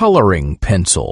coloring pencil.